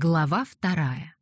Глава вторая.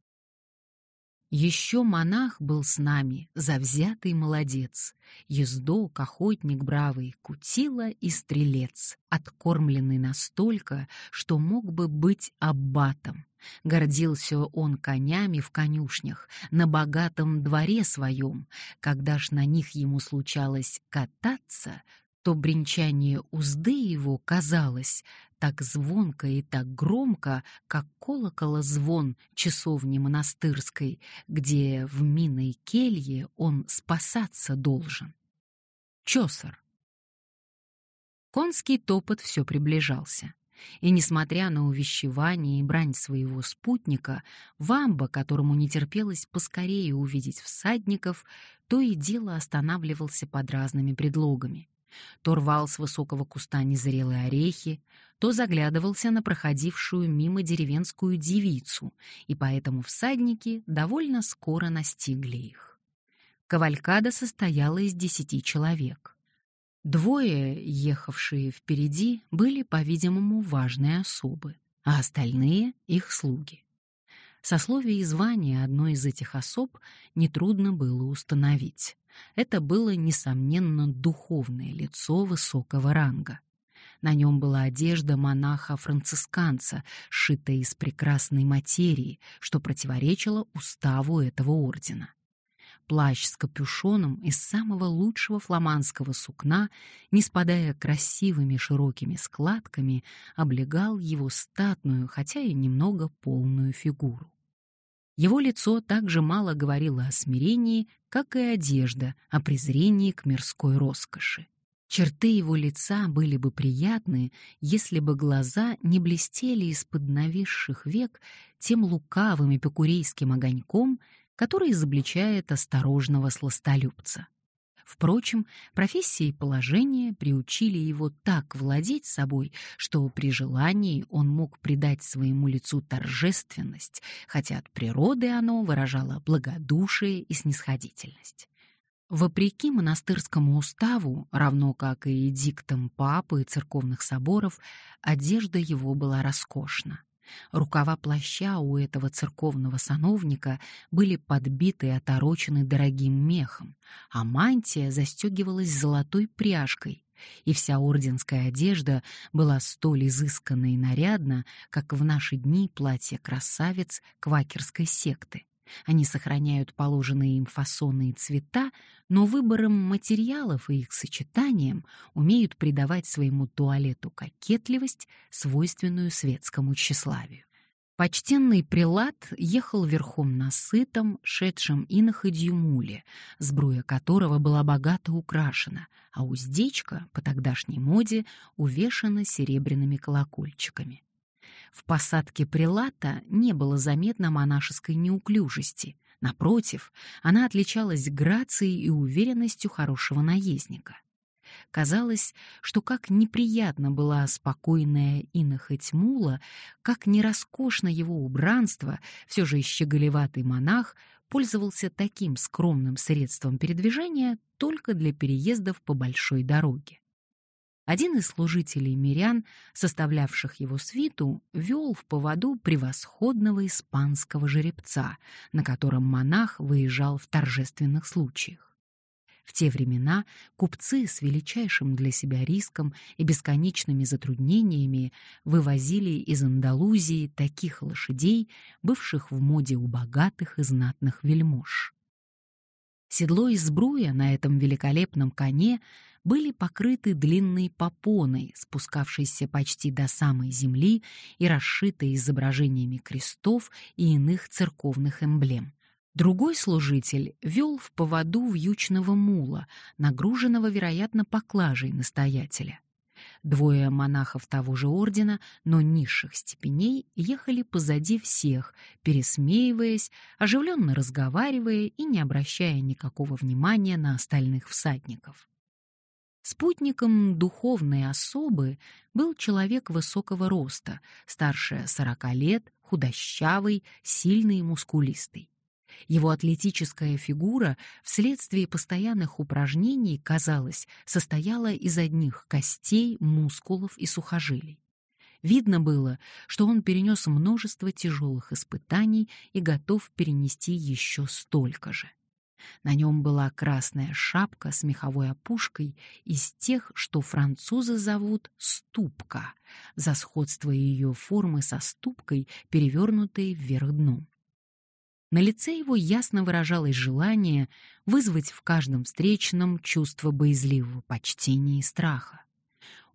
Еще монах был с нами, завзятый молодец, ездок, охотник бравый, кутила и стрелец, откормленный настолько, что мог бы быть аббатом. Гордился он конями в конюшнях, на богатом дворе своем. Когда ж на них ему случалось кататься, то бренчание узды его казалось так звонко и так громко, как колокола звон часовни монастырской, где в миной келье он спасаться должен. Чосер. Конский топот все приближался. И, несмотря на увещевание и брань своего спутника, Вамба, которому не терпелось поскорее увидеть всадников, то и дело останавливался под разными предлогами то рвал с высокого куста незрелые орехи, то заглядывался на проходившую мимо деревенскую девицу, и поэтому всадники довольно скоро настигли их. Кавалькада состояла из десяти человек. Двое, ехавшие впереди, были, по-видимому, важные особы, а остальные — их слуги. Сословие и звание одной из этих особ нетрудно было установить. Это было, несомненно, духовное лицо высокого ранга. На нем была одежда монаха-францисканца, сшитая из прекрасной материи, что противоречило уставу этого ордена. Плащ с капюшоном из самого лучшего фламандского сукна, не спадая красивыми широкими складками, облегал его статную, хотя и немного полную фигуру. Его лицо также мало говорило о смирении, как и одежда, о презрении к мирской роскоши. Черты его лица были бы приятны, если бы глаза не блестели из-под нависших век тем лукавым эпикурейским огоньком, который изобличает осторожного сластолюбца. Впрочем, профессия и положение приучили его так владеть собой, что при желании он мог придать своему лицу торжественность, хотя от природы оно выражало благодушие и снисходительность. Вопреки монастырскому уставу, равно как и эдиктам папы и церковных соборов, одежда его была роскошна. Рукава плаща у этого церковного сановника были подбиты и оторочены дорогим мехом, а мантия застегивалась золотой пряжкой, и вся орденская одежда была столь изысканна и нарядна, как в наши дни платье красавиц квакерской секты. Они сохраняют положенные им фасоны и цвета, но выбором материалов и их сочетанием умеют придавать своему туалету кокетливость, свойственную светскому тщеславию. Почтенный прилад ехал верхом на сытом, шедшем иноходью муле, сбруя которого была богато украшена, а уздечка, по тогдашней моде, увешана серебряными колокольчиками. В посадке прилата не было заметно монашеской неуклюжести. Напротив, она отличалась грацией и уверенностью хорошего наездника. Казалось, что как неприятно была спокойная инохоть мула, как нероскошно его убранство, все же щеголеватый монах пользовался таким скромным средством передвижения только для переездов по большой дороге. Один из служителей мирян, составлявших его свиту, вел в поводу превосходного испанского жеребца, на котором монах выезжал в торжественных случаях. В те времена купцы с величайшим для себя риском и бесконечными затруднениями вывозили из Андалузии таких лошадей, бывших в моде у богатых и знатных вельмож. Седло из сбруя на этом великолепном коне были покрыты длинной попоной, спускавшейся почти до самой земли и расшитой изображениями крестов и иных церковных эмблем. Другой служитель вел в поводу вьючного мула, нагруженного, вероятно, поклажей настоятеля. Двое монахов того же ордена, но низших степеней, ехали позади всех, пересмеиваясь, оживленно разговаривая и не обращая никакого внимания на остальных всадников. Спутником духовной особы был человек высокого роста, старше сорока лет, худощавый, сильный и мускулистый. Его атлетическая фигура вследствие постоянных упражнений, казалось, состояла из одних костей, мускулов и сухожилий. Видно было, что он перенес множество тяжелых испытаний и готов перенести еще столько же. На нем была красная шапка с меховой опушкой из тех, что французы зовут «ступка», за сходство ее формы со ступкой, перевернутой вверх дном. На лице его ясно выражалось желание вызвать в каждом встречном чувство боязливого почтения и страха.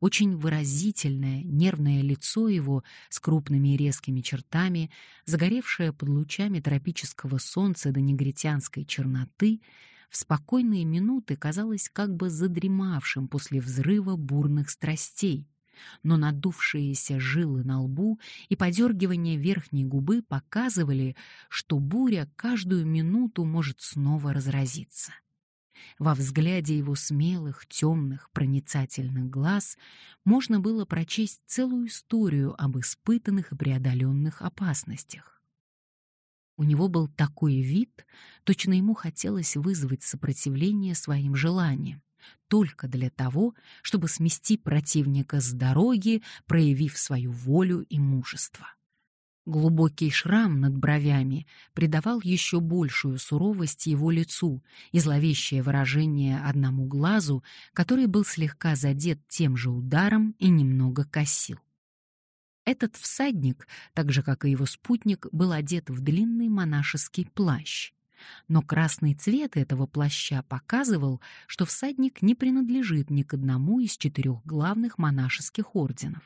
Очень выразительное, нервное лицо его с крупными и резкими чертами, загоревшее под лучами тропического солнца до негритянской черноты, в спокойные минуты казалось как бы задремавшим после взрыва бурных страстей, но надувшиеся жилы на лбу и подергивание верхней губы показывали, что буря каждую минуту может снова разразиться. Во взгляде его смелых, темных, проницательных глаз можно было прочесть целую историю об испытанных и преодоленных опасностях. У него был такой вид, точно ему хотелось вызвать сопротивление своим желаниям, только для того, чтобы смести противника с дороги, проявив свою волю и мужество. Глубокий шрам над бровями придавал еще большую суровость его лицу и зловещее выражение одному глазу, который был слегка задет тем же ударом и немного косил. Этот всадник, так же как и его спутник, был одет в длинный монашеский плащ. Но красный цвет этого плаща показывал, что всадник не принадлежит ни к одному из четырех главных монашеских орденов.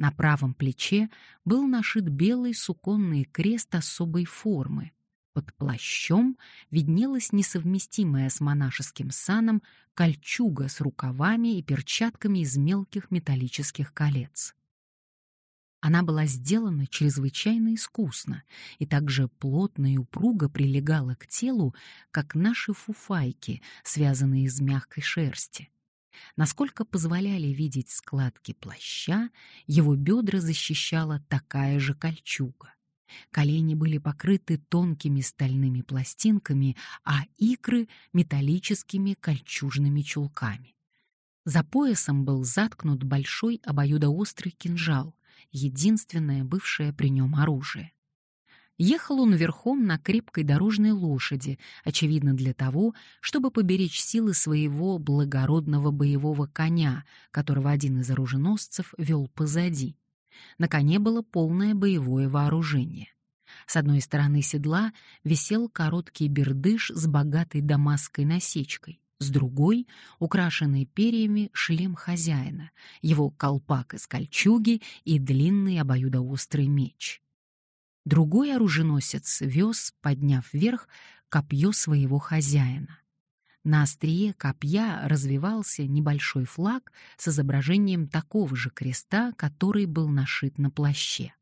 На правом плече был нашит белый суконный крест особой формы. Под плащом виднелась несовместимая с монашеским саном кольчуга с рукавами и перчатками из мелких металлических колец. Она была сделана чрезвычайно искусно и также плотно и упруго прилегала к телу, как наши фуфайки, связанные из мягкой шерсти. Насколько позволяли видеть складки плаща, его бедра защищала такая же кольчуга. Колени были покрыты тонкими стальными пластинками, а икры — металлическими кольчужными чулками. За поясом был заткнут большой обоюдоострый кинжал, единственное бывшее при нем оружие. Ехал он верхом на крепкой дорожной лошади, очевидно для того, чтобы поберечь силы своего благородного боевого коня, которого один из оруженосцев вел позади. На коне было полное боевое вооружение. С одной стороны седла висел короткий бердыш с богатой дамасской насечкой, с другой — украшенный перьями шлем хозяина, его колпак из кольчуги и длинный обоюдоострый меч. Другой оруженосец вез, подняв вверх, копье своего хозяина. На острие копья развивался небольшой флаг с изображением такого же креста, который был нашит на плаще.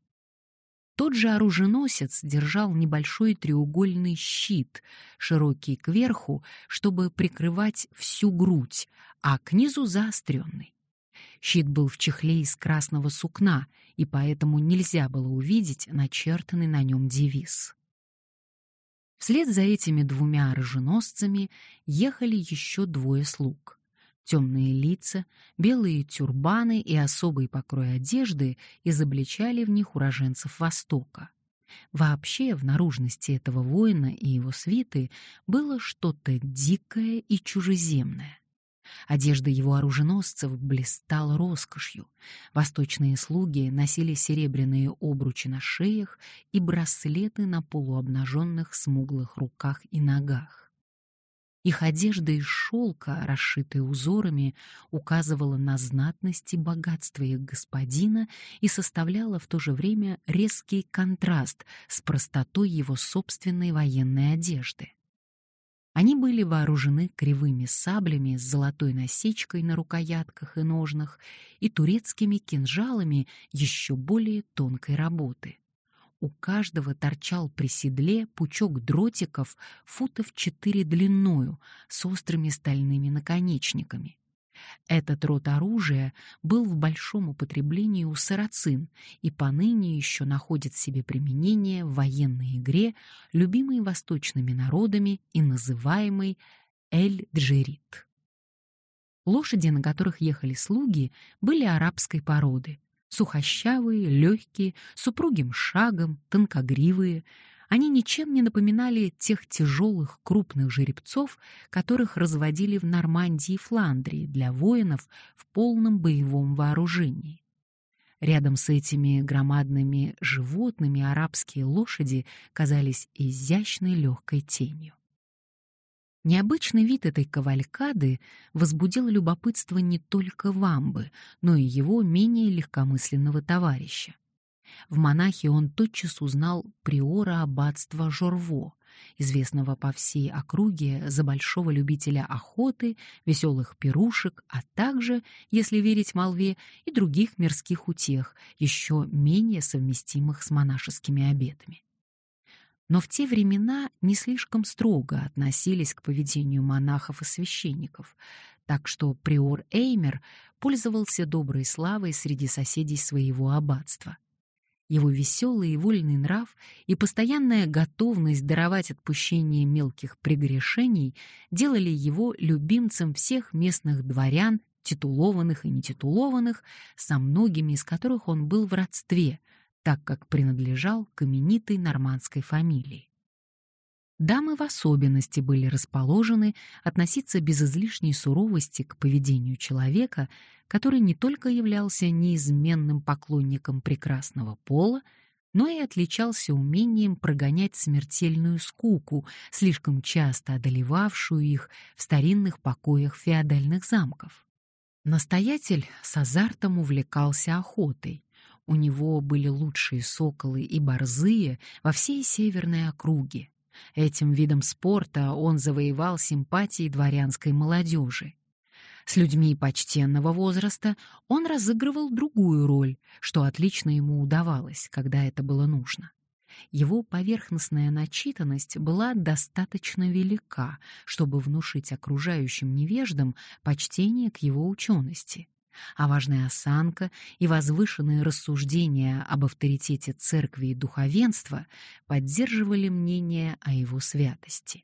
Тот же оруженосец держал небольшой треугольный щит, широкий кверху, чтобы прикрывать всю грудь, а к низу заостренный. Щит был в чехле из красного сукна, и поэтому нельзя было увидеть начертанный на нем девиз. Вслед за этими двумя оруженосцами ехали еще двое слуг. Темные лица, белые тюрбаны и особый покрой одежды изобличали в них уроженцев Востока. Вообще в наружности этого воина и его свиты было что-то дикое и чужеземное. Одежда его оруженосцев блистала роскошью. Восточные слуги носили серебряные обручи на шеях и браслеты на полуобнаженных смуглых руках и ногах. Их одежда из шелка, расшитая узорами, указывала на знатность и богатство их господина и составляла в то же время резкий контраст с простотой его собственной военной одежды. Они были вооружены кривыми саблями с золотой насечкой на рукоятках и ножнах и турецкими кинжалами еще более тонкой работы. У каждого торчал при седле пучок дротиков футов четыре длиною с острыми стальными наконечниками. Этот род оружия был в большом употреблении у сарацин и поныне еще находит себе применение в военной игре, любимой восточными народами и называемой эль-джерит. Лошади, на которых ехали слуги, были арабской породы. Сухощавые, легкие, с упругим шагом, тонкогривые. Они ничем не напоминали тех тяжелых крупных жеребцов, которых разводили в Нормандии и Фландрии для воинов в полном боевом вооружении. Рядом с этими громадными животными арабские лошади казались изящной легкой тенью. Необычный вид этой кавалькады возбудил любопытство не только Вамбы, но и его менее легкомысленного товарища. В монахе он тотчас узнал приора аббатства Жорво, известного по всей округе за большого любителя охоты, веселых пирушек, а также, если верить молве, и других мирских утех, еще менее совместимых с монашескими обетами но в те времена не слишком строго относились к поведению монахов и священников, так что приор Эймер пользовался доброй славой среди соседей своего аббатства. Его веселый и вольный нрав и постоянная готовность даровать отпущение мелких прегрешений делали его любимцем всех местных дворян, титулованных и нетитулованных, со многими из которых он был в родстве, так как принадлежал к именитой нормандской фамилии. Дамы в особенности были расположены относиться без излишней суровости к поведению человека, который не только являлся неизменным поклонником прекрасного пола, но и отличался умением прогонять смертельную скуку, слишком часто одолевавшую их в старинных покоях феодальных замков. Настоятель с азартом увлекался охотой, у него были лучшие соколы и борзые во всей северной округе. Этим видом спорта он завоевал симпатии дворянской молодежи. С людьми почтенного возраста он разыгрывал другую роль, что отлично ему удавалось, когда это было нужно. Его поверхностная начитанность была достаточно велика, чтобы внушить окружающим невеждам почтение к его учености а важная осанка и возвышенные рассуждения об авторитете церкви и духовенства поддерживали мнение о его святости.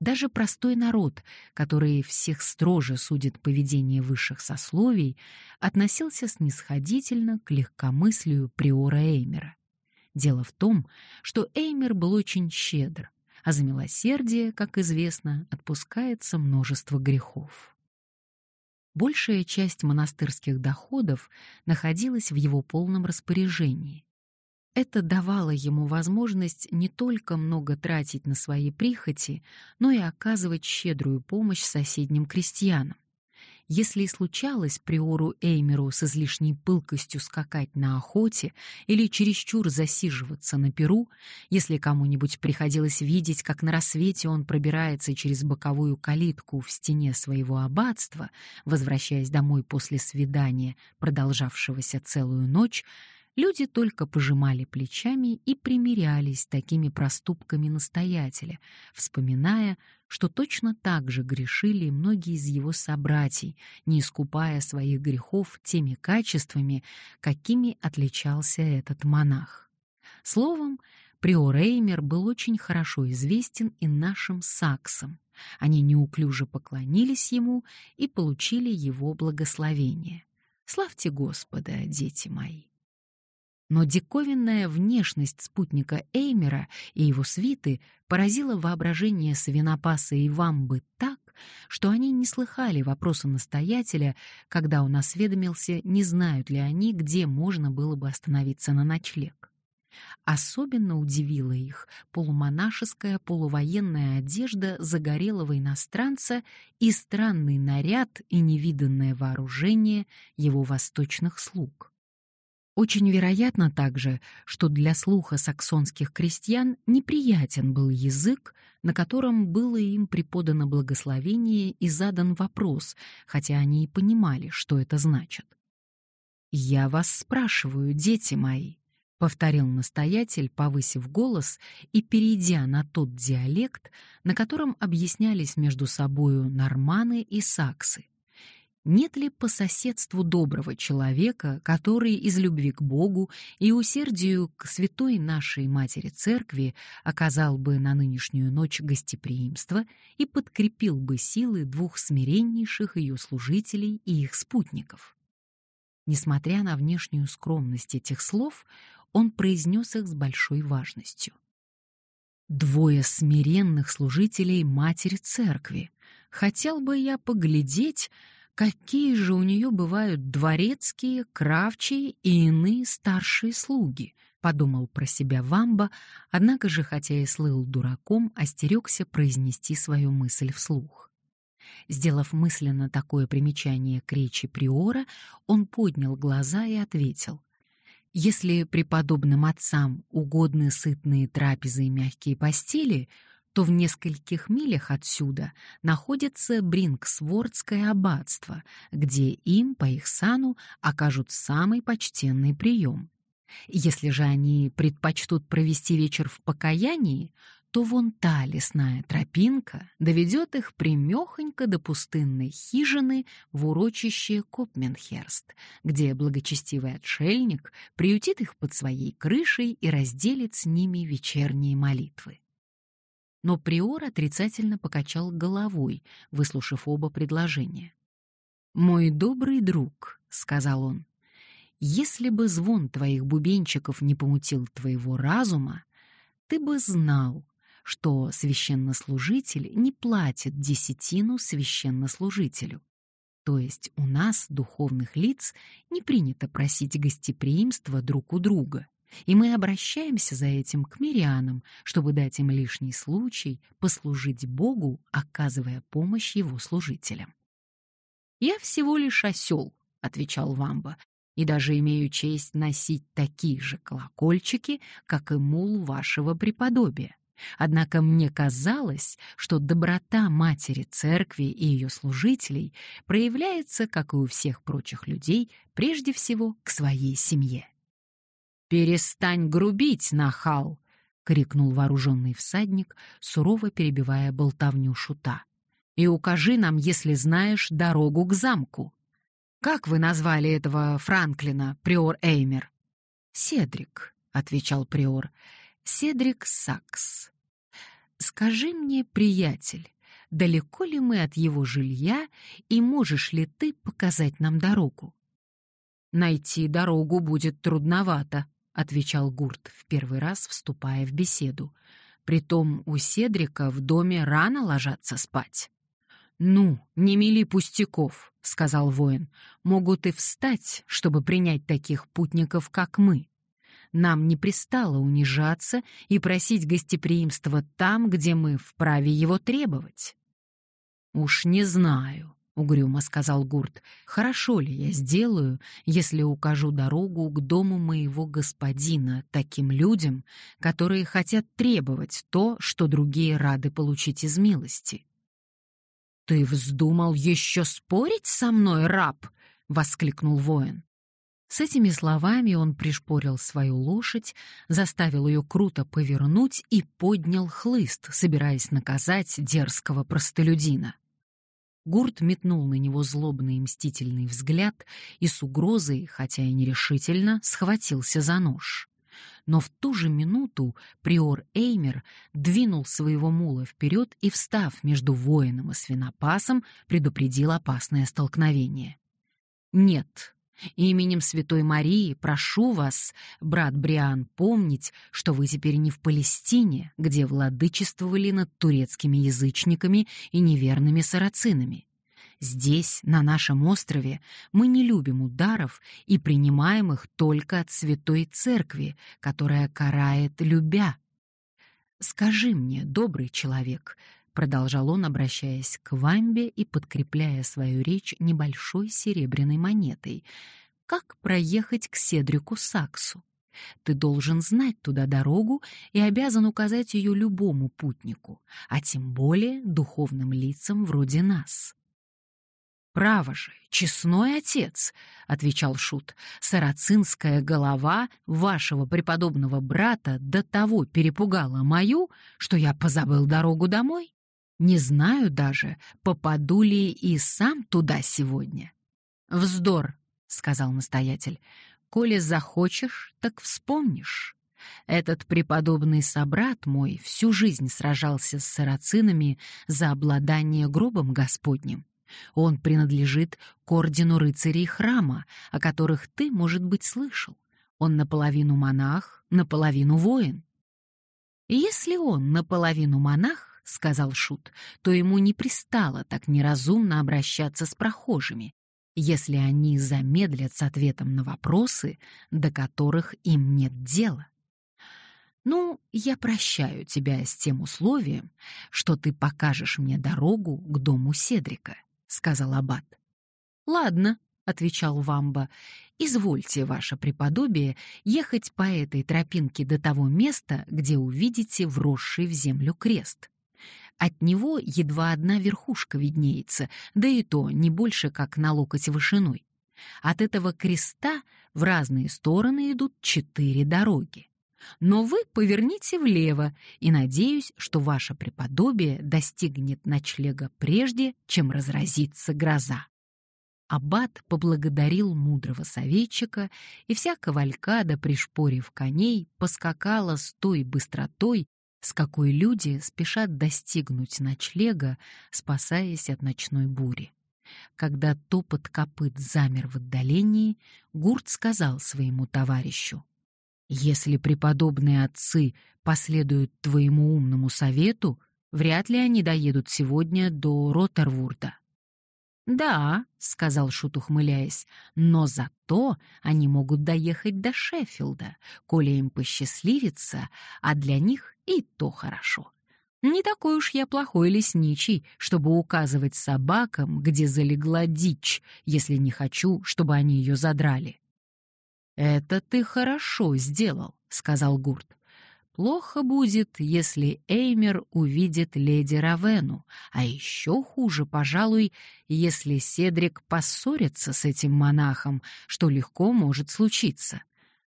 Даже простой народ, который всех строже судит поведение высших сословий, относился снисходительно к легкомыслию приора Эймера. Дело в том, что Эймер был очень щедр, а за милосердие, как известно, отпускается множество грехов. Большая часть монастырских доходов находилась в его полном распоряжении. Это давало ему возможность не только много тратить на свои прихоти, но и оказывать щедрую помощь соседним крестьянам. Если и случалось приору Эймеру с излишней пылкостью скакать на охоте или чересчур засиживаться на перу, если кому-нибудь приходилось видеть, как на рассвете он пробирается через боковую калитку в стене своего аббатства, возвращаясь домой после свидания, продолжавшегося целую ночь, Люди только пожимали плечами и примирялись с такими проступками настоятеля, вспоминая, что точно так же грешили многие из его собратьей, не искупая своих грехов теми качествами, какими отличался этот монах. Словом, приор Эймер был очень хорошо известен и нашим саксам. Они неуклюже поклонились ему и получили его благословение. Славьте Господа, дети мои! Но диковинная внешность спутника Эймера и его свиты поразила воображение свинопаса и вамбы так, что они не слыхали вопроса настоятеля, когда он осведомился, не знают ли они, где можно было бы остановиться на ночлег. Особенно удивила их полумонашеская полувоенная одежда загорелого иностранца и странный наряд и невиданное вооружение его восточных слуг. Очень вероятно также, что для слуха саксонских крестьян неприятен был язык, на котором было им преподано благословение и задан вопрос, хотя они и понимали, что это значит. «Я вас спрашиваю, дети мои», — повторил настоятель, повысив голос и перейдя на тот диалект, на котором объяснялись между собою норманы и саксы. Нет ли по соседству доброго человека, который из любви к Богу и усердию к святой нашей Матери Церкви оказал бы на нынешнюю ночь гостеприимство и подкрепил бы силы двух смиреннейших ее служителей и их спутников? Несмотря на внешнюю скромность этих слов, он произнес их с большой важностью. Двое смиренных служителей Матери Церкви. Хотел бы я поглядеть, Какие же у нее бывают дворецкие, кравчие и иные старшие слуги, подумал про себя Вамба, однако же, хотя и слыл дураком, остерегся произнести свою мысль вслух. Сделав мысленно такое примечание к речи приора, он поднял глаза и ответил. «Если преподобным отцам угодны сытные трапезы и мягкие постели, то в нескольких милях отсюда находится Бринксвордское аббатство, где им, по их сану, окажут самый почтенный прием. Если же они предпочтут провести вечер в покаянии, то вон та лесная тропинка доведет их примехонько до пустынной хижины в урочище Копменхерст, где благочестивый отшельник приютит их под своей крышей и разделит с ними вечерние молитвы но приор отрицательно покачал головой, выслушав оба предложения. «Мой добрый друг», — сказал он, — «если бы звон твоих бубенчиков не помутил твоего разума, ты бы знал, что священнослужитель не платит десятину священнослужителю. То есть у нас, духовных лиц, не принято просить гостеприимства друг у друга, и мы обращаемся за этим к мирянам, чтобы дать им лишний случай послужить Богу, оказывая помощь его служителям. «Я всего лишь осел», — отвечал Вамба, «и даже имею честь носить такие же колокольчики, как и мул вашего преподобия. Однако мне казалось, что доброта матери церкви и ее служителей проявляется, как и у всех прочих людей, прежде всего к своей семье. «Перестань грубить, нахал!» — крикнул вооруженный всадник, сурово перебивая болтовню шута. «И укажи нам, если знаешь, дорогу к замку». «Как вы назвали этого Франклина, приор Эймер?» «Седрик», — отвечал приор. «Седрик Сакс. Скажи мне, приятель, далеко ли мы от его жилья, и можешь ли ты показать нам дорогу?» «Найти дорогу будет трудновато», — отвечал Гурт, в первый раз вступая в беседу. «Притом у Седрика в доме рано ложатся спать». «Ну, не мели пустяков», — сказал воин. «Могут и встать, чтобы принять таких путников, как мы. Нам не пристало унижаться и просить гостеприимства там, где мы вправе его требовать». «Уж не знаю», угрюмо сказал Гурт. Хорошо ли я сделаю, если укажу дорогу к дому моего господина таким людям, которые хотят требовать то, что другие рады получить из милости? Ты вздумал еще спорить со мной, раб? воскликнул воин. С этими словами он пришпорил свою лошадь, заставил ее круто повернуть и поднял хлыст, собираясь наказать дерзкого простолюдина. Гурт метнул на него злобный и мстительный взгляд и с угрозой, хотя и нерешительно, схватился за нож. Но в ту же минуту приор Эймер двинул своего мула вперед и, встав между воином и свинопасом, предупредил опасное столкновение. «Нет, Именем Святой Марии прошу вас, брат Бриан, помнить, что вы теперь не в Палестине, где владычествовали над турецкими язычниками и неверными сарацинами. Здесь, на нашем острове, мы не любим ударов и принимаем их только от Святой Церкви, которая карает любя. Скажи мне, добрый человек, продолжал он, обращаясь к Вамбе и подкрепляя свою речь небольшой серебряной монетой. Как проехать к Седрику Саксу? Ты должен знать туда дорогу и обязан указать ее любому путнику, а тем более духовным лицам вроде нас. «Право же, честной отец», — отвечал Шут, — «сарацинская голова вашего преподобного брата до того перепугала мою, что я позабыл дорогу домой. Не знаю даже, попаду ли и сам туда сегодня. Вздор, сказал настоятель. Коли захочешь, так вспомнишь. Этот преподобный собрат мой всю жизнь сражался с сарацинами за обладание гробом Господним. Он принадлежит к ордену рыцарей храма, о которых ты, может быть, слышал. Он наполовину монах, наполовину воин. если он наполовину монах, — сказал Шут, — то ему не пристало так неразумно обращаться с прохожими, если они замедлят с ответом на вопросы, до которых им нет дела. «Ну, я прощаю тебя с тем условием, что ты покажешь мне дорогу к дому Седрика», — сказал Аббат. «Ладно», — отвечал Вамба, — «извольте, ваше преподобие, ехать по этой тропинке до того места, где увидите вросший в землю крест. От него едва одна верхушка виднеется, да и то не больше, как на локоть вышиной. От этого креста в разные стороны идут четыре дороги. Но вы поверните влево, и надеюсь, что ваше преподобие достигнет ночлега прежде, чем разразится гроза. Аббат поблагодарил мудрого советчика, и вся кавалькада, пришпорив коней, поскакала с той быстротой, с какой люди спешат достигнуть ночлега, спасаясь от ночной бури. Когда топот копыт замер в отдалении, Гурт сказал своему товарищу, «Если преподобные отцы последуют твоему умному совету, вряд ли они доедут сегодня до Роттервурда». «Да», — сказал Шут, ухмыляясь, «но зато они могут доехать до Шеффилда, коли им посчастливится, а для них и то хорошо. Не такой уж я плохой лесничий, чтобы указывать собакам, где залегла дичь, если не хочу, чтобы они ее задрали». «Это ты хорошо сделал», — сказал Гурт. Плохо будет, если Эймер увидит леди Равену, а еще хуже, пожалуй, если Седрик поссорится с этим монахом, что легко может случиться.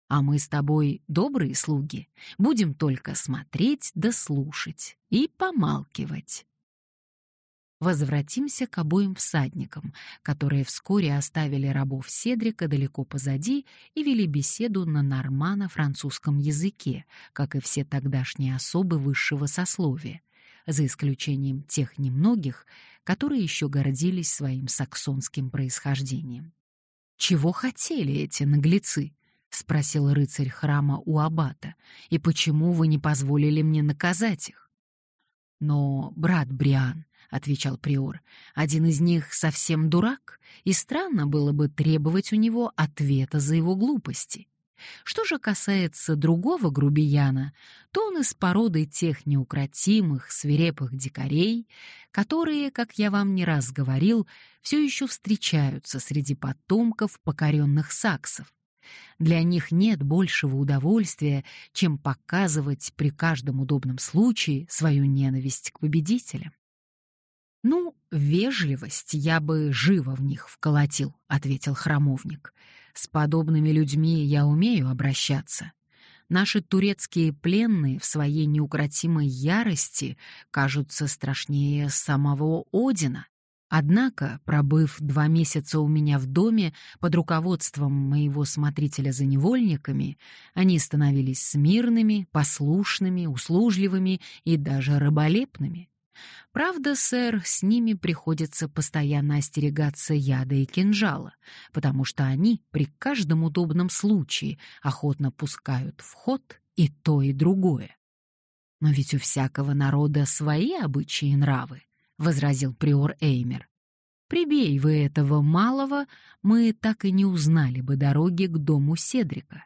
А мы с тобой добрые слуги, будем только смотреть да слушать и помалкивать. Возвратимся к обоим всадникам, которые вскоре оставили рабов Седрика далеко позади и вели беседу на нормано-французском языке, как и все тогдашние особы высшего сословия, за исключением тех немногих, которые еще гордились своим саксонским происхождением. «Чего хотели эти наглецы?» — спросил рыцарь храма у аббата. «И почему вы не позволили мне наказать их?» «Но, брат Бриан, отвечал приор. Один из них совсем дурак, и странно было бы требовать у него ответа за его глупости. Что же касается другого грубияна, то он из породы тех неукротимых, свирепых дикарей, которые, как я вам не раз говорил, все еще встречаются среди потомков покоренных саксов. Для них нет большего удовольствия, чем показывать при каждом удобном случае свою ненависть к победителям. «Ну, вежливость я бы живо в них вколотил», — ответил храмовник. «С подобными людьми я умею обращаться. Наши турецкие пленные в своей неукротимой ярости кажутся страшнее самого Одина. Однако, пробыв два месяца у меня в доме под руководством моего смотрителя за невольниками, они становились смирными, послушными, услужливыми и даже раболепными. Правда, сэр, с ними приходится постоянно остерегаться яда и кинжала, потому что они при каждом удобном случае охотно пускают в ход и то, и другое. «Но ведь у всякого народа свои обычаи и нравы», — возразил приор Эймер. «Прибей вы этого малого, мы так и не узнали бы дороги к дому Седрика».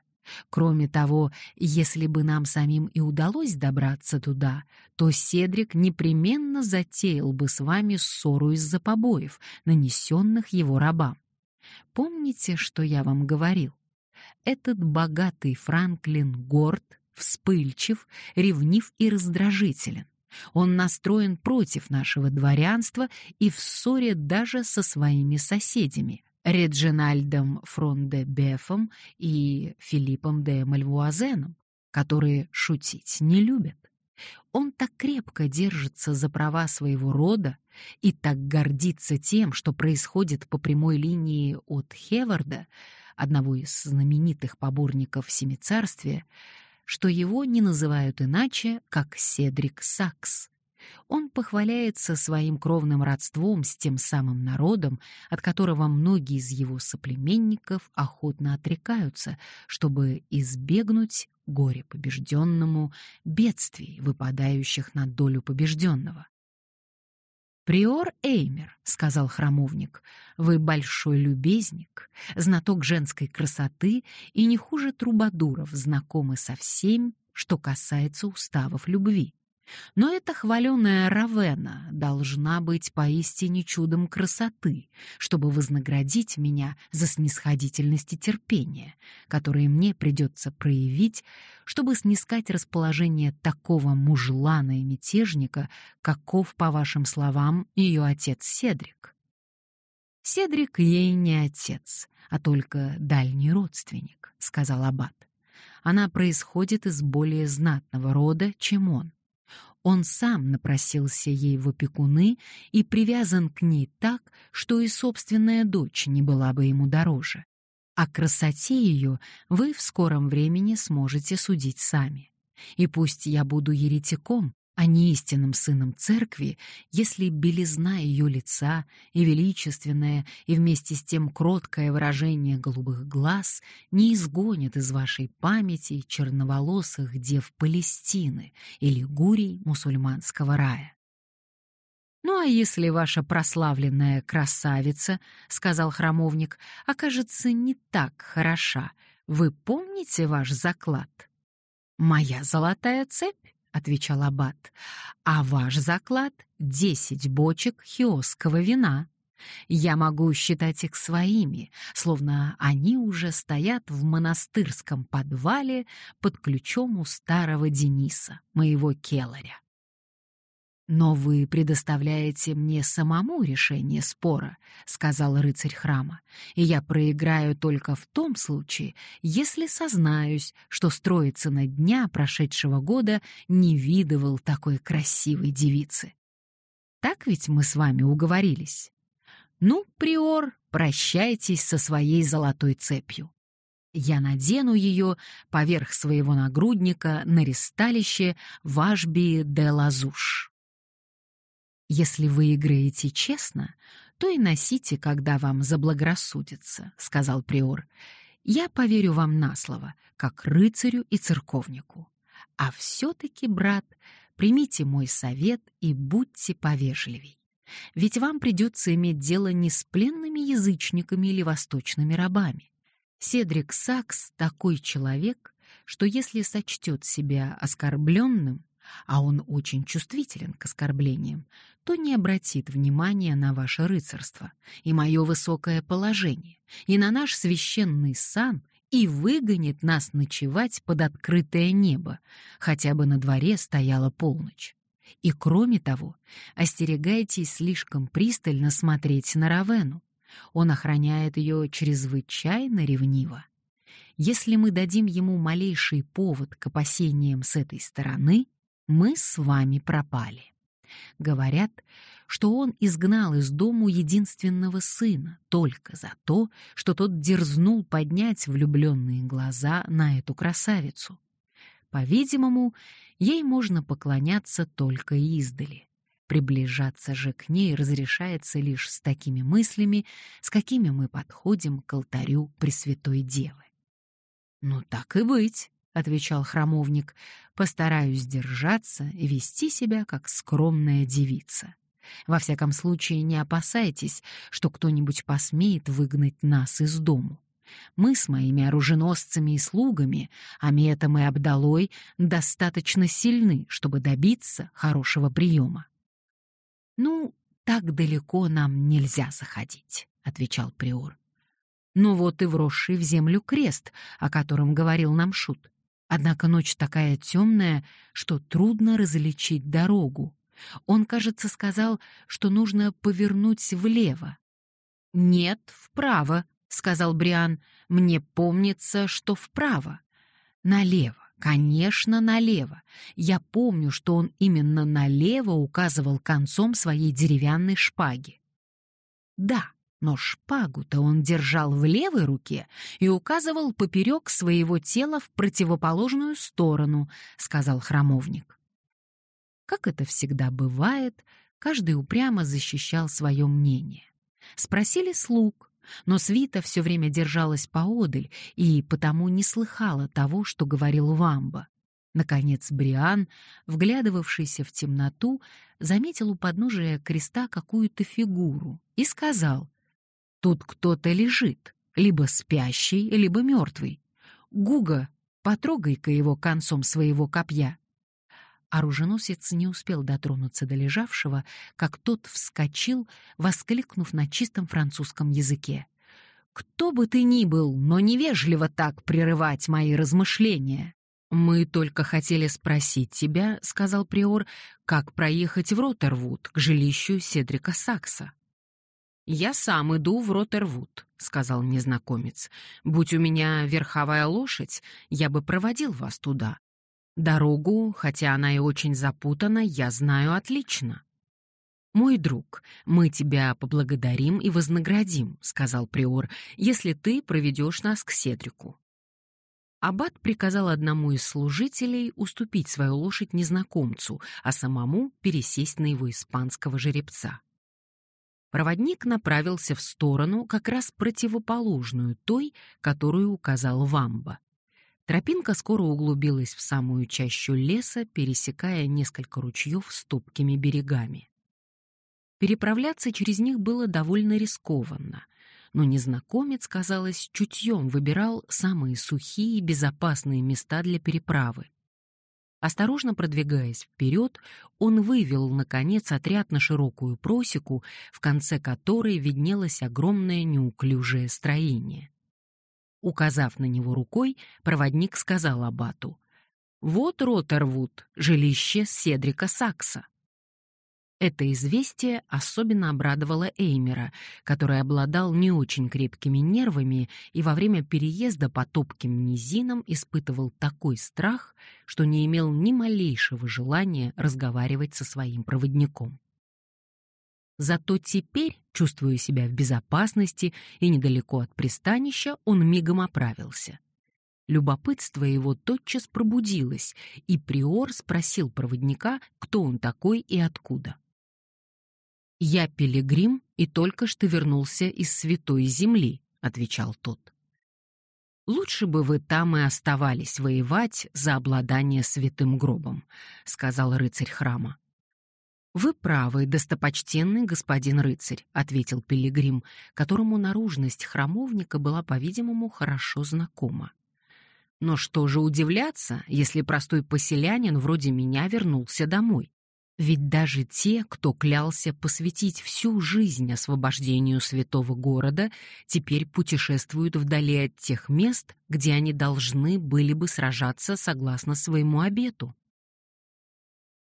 Кроме того, если бы нам самим и удалось добраться туда, то Седрик непременно затеял бы с вами ссору из-за побоев, нанесенных его рабам. Помните, что я вам говорил? Этот богатый Франклин горд, вспыльчив, ревнив и раздражителен. Он настроен против нашего дворянства и в ссоре даже со своими соседями, Реджинальдом Фронде-Бефом и Филиппом де Мальвуазеном, которые шутить не любят. Он так крепко держится за права своего рода и так гордится тем, что происходит по прямой линии от Хеварда, одного из знаменитых поборников Семицарствия, что его не называют иначе, как Седрик Сакс. Он похваляется своим кровным родством с тем самым народом, от которого многие из его соплеменников охотно отрекаются, чтобы избегнуть горе побежденному, бедствий, выпадающих на долю побежденного. «Приор Эймер», — сказал храмовник, — «вы большой любезник, знаток женской красоты и не хуже трубадуров знакомы со всем, что касается уставов любви. Но эта хваленая Равена должна быть поистине чудом красоты, чтобы вознаградить меня за снисходительность и терпение, которые мне придется проявить, чтобы снискать расположение такого мужлана и мятежника, каков, по вашим словам, ее отец Седрик. Седрик ей не отец, а только дальний родственник, — сказал Аббат. Она происходит из более знатного рода, чем он. Он сам напросился ей в опекуны и привязан к ней так, что и собственная дочь не была бы ему дороже. О красоте ее вы в скором времени сможете судить сами. И пусть я буду еретиком, а не истинным сыном церкви, если белизна ее лица и величественное, и вместе с тем кроткое выражение голубых глаз не изгонят из вашей памяти черноволосых дев Палестины или гурий мусульманского рая. «Ну а если ваша прославленная красавица, — сказал храмовник, — окажется не так хороша, вы помните ваш заклад?» «Моя золотая цепь?» Отвечал аббат. А ваш заклад — десять бочек хиосского вина. Я могу считать их своими, словно они уже стоят в монастырском подвале под ключом у старого Дениса, моего келаря. «Но вы предоставляете мне самому решение спора», — сказал рыцарь храма, «и я проиграю только в том случае, если сознаюсь, что строится на дня прошедшего года не видывал такой красивой девицы. Так ведь мы с вами уговорились? Ну, приор, прощайтесь со своей золотой цепью. Я надену ее поверх своего нагрудника на ристалище Важби де Лазуш. «Если вы играете честно, то и носите, когда вам заблагорассудится», — сказал приор. «Я поверю вам на слово, как рыцарю и церковнику. А все-таки, брат, примите мой совет и будьте повежливей. Ведь вам придется иметь дело не с пленными язычниками или восточными рабами. Седрик Сакс — такой человек, что если сочтет себя оскорбленным, а он очень чувствителен к оскорблениям, то не обратит внимания на ваше рыцарство и мое высокое положение, и на наш священный сан, и выгонит нас ночевать под открытое небо, хотя бы на дворе стояла полночь. И кроме того, остерегайтесь слишком пристально смотреть на Равену. Он охраняет ее чрезвычайно ревниво. Если мы дадим ему малейший повод к опасениям с этой стороны, мы с вами пропали. Говорят, что он изгнал из дому единственного сына только за то, что тот дерзнул поднять влюбленные глаза на эту красавицу. По-видимому, ей можно поклоняться только издали. Приближаться же к ней разрешается лишь с такими мыслями, с какими мы подходим к алтарю Пресвятой Девы. «Ну так и быть», отвечал храмовник, постараюсь держаться и вести себя как скромная девица. Во всяком случае, не опасайтесь, что кто-нибудь посмеет выгнать нас из дому. Мы с моими оруженосцами и слугами, Аметом и Абдалой, достаточно сильны, чтобы добиться хорошего приема. «Ну, так далеко нам нельзя заходить», — отвечал приор. «Ну вот и вросший в землю крест, о котором говорил нам Шут. Однако ночь такая темная, что трудно различить дорогу. Он, кажется, сказал, что нужно повернуть влево. «Нет, вправо», — сказал Бриан. «Мне помнится, что вправо». «Налево», Конечно, налево. Я помню, что он именно налево указывал концом своей деревянной шпаги. Да, но шпагу-то он держал в левой руке и указывал поперек своего тела в противоположную сторону, сказал храмовник. Как это всегда бывает, каждый упрямо защищал свое мнение. Спросили слуг, но свита все время держалась поодаль и потому не слыхала того, что говорил Вамба. Наконец Бриан, вглядывавшийся в темноту, заметил у подножия креста какую-то фигуру и сказал, «Тут кто-то лежит, либо спящий, либо мертвый. Гуга, потрогай-ка его концом своего копья». Оруженосец не успел дотронуться до лежавшего, как тот вскочил, воскликнув на чистом французском языке. «Кто бы ты ни был, но невежливо так прерывать мои размышления!» «Мы только хотели спросить тебя, — сказал Приор, — как проехать в Ротервуд, к жилищу Седрика Сакса». «Я сам иду в Ротервуд», — сказал незнакомец. «Будь у меня верховая лошадь, я бы проводил вас туда. Дорогу, хотя она и очень запутана, я знаю отлично. «Мой друг, мы тебя поблагодарим и вознаградим», — сказал Приор, «если ты проведешь нас к Седрику». Аббат приказал одному из служителей уступить свою лошадь незнакомцу, а самому пересесть на его испанского жеребца. Проводник направился в сторону, как раз противоположную той, которую указал Вамба. Тропинка скоро углубилась в самую чащу леса, пересекая несколько ручьев с топкими берегами. Переправляться через них было довольно рискованно, но незнакомец, казалось, чутьем выбирал самые сухие и безопасные места для переправы. Осторожно продвигаясь вперед, он вывел, наконец, отряд на широкую просеку, в конце которой виднелось огромное неуклюжее строение. Указав на него рукой, проводник сказал абату: «Вот Ротервуд, жилище Седрика Сакса». Это известие особенно обрадовало Эймера, который обладал не очень крепкими нервами и во время переезда по топким низинам испытывал такой страх, что не имел ни малейшего желания разговаривать со своим проводником. Зато теперь, чувствуя себя в безопасности и недалеко от пристанища, он мигом оправился. Любопытство его тотчас пробудилось, и приор спросил проводника, кто он такой и откуда. «Я пилигрим и только что вернулся из святой земли», — отвечал тот. «Лучше бы вы там и оставались воевать за обладание святым гробом», — сказал рыцарь храма. «Вы правы, достопочтенный господин рыцарь», — ответил Пилигрим, которому наружность храмовника была, по-видимому, хорошо знакома. «Но что же удивляться, если простой поселянин вроде меня вернулся домой? Ведь даже те, кто клялся посвятить всю жизнь освобождению святого города, теперь путешествуют вдали от тех мест, где они должны были бы сражаться согласно своему обету.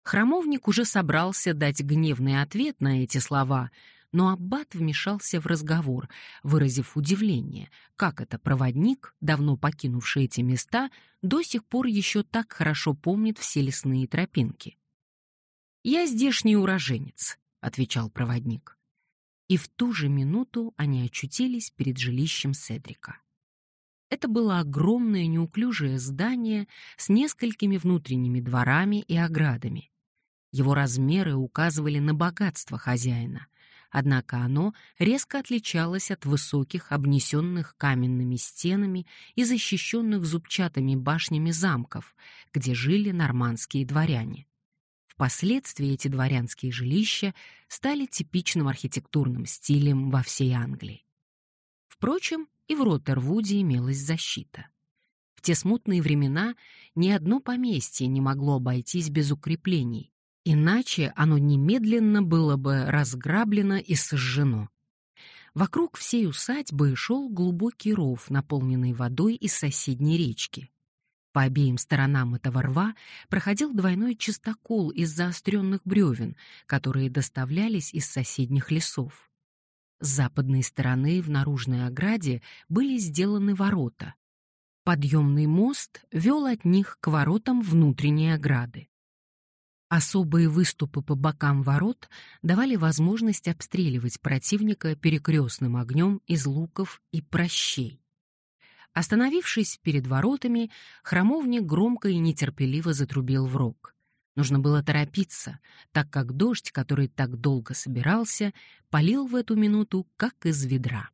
Храмовник уже собрался дать гневный ответ на эти слова, но аббат вмешался в разговор, выразив удивление, как это проводник, давно покинувший эти места, до сих пор еще так хорошо помнит все лесные тропинки. «Я здешний уроженец», — отвечал проводник. И в ту же минуту они очутились перед жилищем Седрика. Это было огромное неуклюжее здание с несколькими внутренними дворами и оградами. Его размеры указывали на богатство хозяина, однако оно резко отличалось от высоких, обнесенных каменными стенами и защищенных зубчатыми башнями замков, где жили нормандские дворяне. Впоследствии эти дворянские жилища стали типичным архитектурным стилем во всей Англии. Впрочем, и в Роттервуде имелась защита. В те смутные времена ни одно поместье не могло обойтись без укреплений, Иначе оно немедленно было бы разграблено и сожжено. Вокруг всей усадьбы шел глубокий ров, наполненный водой из соседней речки. По обеим сторонам этого рва проходил двойной чистокол из заостренных бревен, которые доставлялись из соседних лесов. С западной стороны в наружной ограде были сделаны ворота. Подъемный мост вел от них к воротам внутренней ограды. Особые выступы по бокам ворот давали возможность обстреливать противника перекрестным огнем из луков и прощей. Остановившись перед воротами, храмовник громко и нетерпеливо затрубил в рог. Нужно было торопиться, так как дождь, который так долго собирался, полил в эту минуту, как из ведра.